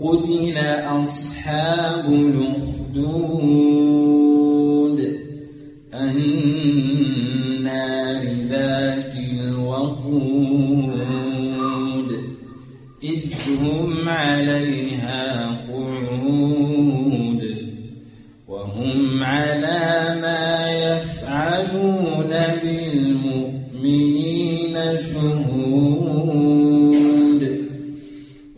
قتل أصحاب الأخدود النار ذات الوقود إذ هم عليها قعود وهم على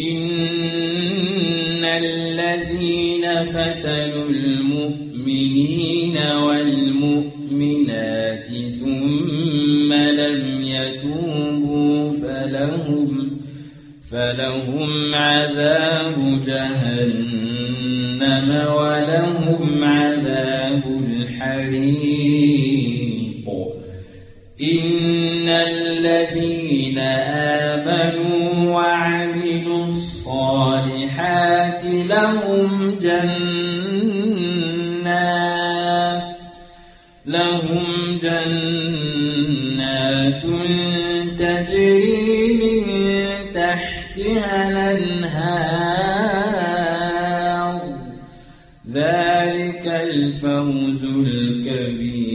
إن الذين فتنوا المؤمنين والمؤمنات ثم لم يتوبوا فلهم فلهم عذاب جهنم ولهم عذاب الحريق إن الذين آمنوا الصالحات لهم جنات لهم جنات تجري من تحتها الأنهار. ذلك الفوز الكبير.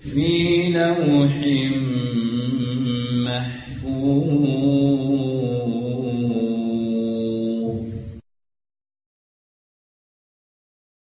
في لوح محفوظ.